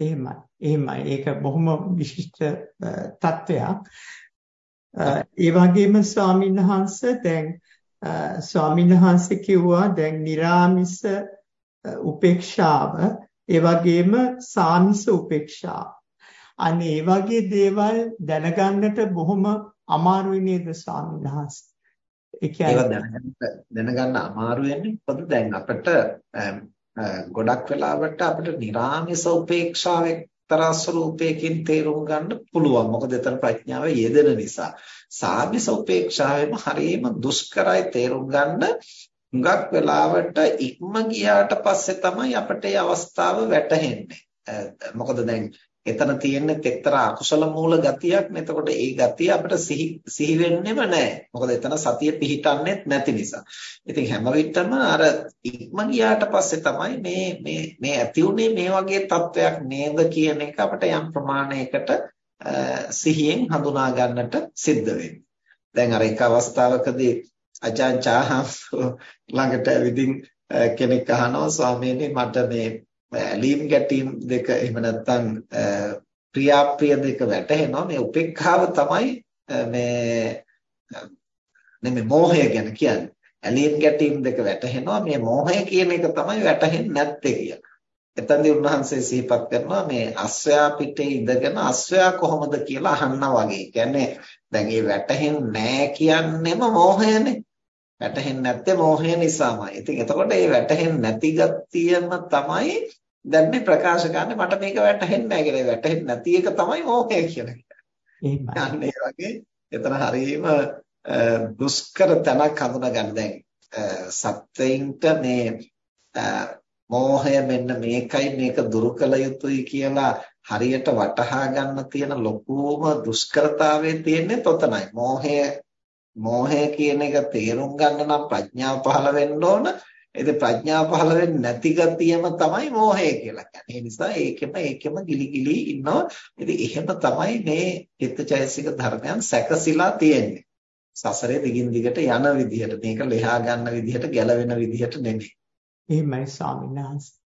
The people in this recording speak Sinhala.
එහෙමයි. එහෙමයි. ඒක බොහොම විශිෂ්ට තත්වයක්. ඒ වගේම ස්වාමින්වහන්සේ දැන් ස්වාමින්වහන්සේ කිව්වා දැන් निराமிස උපේක්ෂාව ඒ වගේම සාමිස උපේක්ෂාව. අනේ ඒ වගේ දේවල් දැනගන්නට බොහොම අමාරුයි නේද ස්වාමින්වහන්සේ? ඒ කියන්නේ දැනගන්න අමාරු වෙන්නේ මොකද දැන් අපිට ගොඩක් වෙලාවට අපිට නිර්ාමීස උපේක්ෂාව එක්තරා ස්වરૂපයකින් තේරුම් ගන්න පුළුවන්. මොකද එතන ප්‍රඥාව යෙදෙන නිසා. සාමිස උපේක්ෂාවෙම හරීම දුෂ්කරයි තේරුම් ගන්න. හුඟක් වෙලාවට ඉක්ම ගියාට පස්සේ තමයි අපට අවස්ථාව වැටහෙන්නේ. මොකද දැන් එතන තියෙන්නේ එක්තරා අකුසල මූල ගතියක් නේ. එතකොට ඒ ගතිය අපිට සිහි සිහි වෙන්නෙම නැහැ. මොකද එතන සතිය පිහිටන්නේත් නැති නිසා. ඉතින් හැම විටම අර ඉක්ම ගියාට පස්සේ තමයි මේ මේ මේ ඇති උනේ මේ වගේ තත්වයක් නේද කියන එක අපිට යම් ප්‍රමාණයකට සිහියෙන් හඳුනා ගන්නට සිද්ධ වෙන්නේ. දැන් අර එක අවස්ථාවකදී අජාන් චාහම් ළඟට ඇවිදින් කෙනෙක් අහනවා ස්වාමීනි මට මේ ඇලීම් ගැටීම් දෙක එහෙම නැත්නම් ප්‍රියාප්‍රිය දෙක වැටහෙනවා මේ උපේක්ඛාව තමයි මේ නෙමෙයි මෝහය ගැන කියන්නේ ඇලීම් ගැටීම් දෙක වැටහෙනවා මේ මෝහය කියන එක තමයි වැටහෙන්නේ නැත්තේ කියලා. එතනදී උන්වහන්සේ සිහිපත් කරනවා මේ අස්වැයා පිටේ ඉඳගෙන අස්වැයා කොහොමද කියලා අහන්නා වගේ. කියන්නේ දැන් මේ වැටහෙන්නේ නැහැ කියන්නේම මෝහයනේ. වැටහෙන්නේ නැත්තේ මෝහය නිසාමයි. ඉතින් එතකොට මේ වැටහෙන්නේ නැති ගතියම තමයි දැන් මේ ප්‍රකාශ කරන්නේ මට මේක වැටහෙන්නේ නැහැ කියලා. වැටහෙන්නේ නැති එක තමයි මෝහය කියලා කියන්නේ. වගේ එතන හරීම දුෂ්කර තැනක් හඳුනා ගන්න දැන් සත්‍යයින්ට මේ මෝහය මෙන්න මේකයි මේක දුරු කළ යුතුයි කියලා හරියට වටහා ගන්න තියෙන ලොකුම දුෂ්කරතාවය තියෙන්නේ තොතනයි. මෝහය මෝහය කියන එක තේරුම් ගන්න නම් ප්‍රඥාව පහළ වෙන්න ඕන. ඒ ප්‍රඥාව පහළ වෙන්නේ නැති ගතියම තමයි මෝහය කියලා කියන්නේ. ඒ නිසා ඒකෙම ඒකෙම ගිලි ගිලි ඉන්නවා. ඉතින් එහෙම තමයි මේ චිත්තචෛසික ධර්මයන් සැකසීලා තියෙන්නේ. සසරේ දිගින් දිගට යන විදිහට මේක ලෙහා ගන්න විදිහට ගැලවෙන විදිහට නෙමෙයි. එහෙමයි ස්වාමීන් වහන්සේ.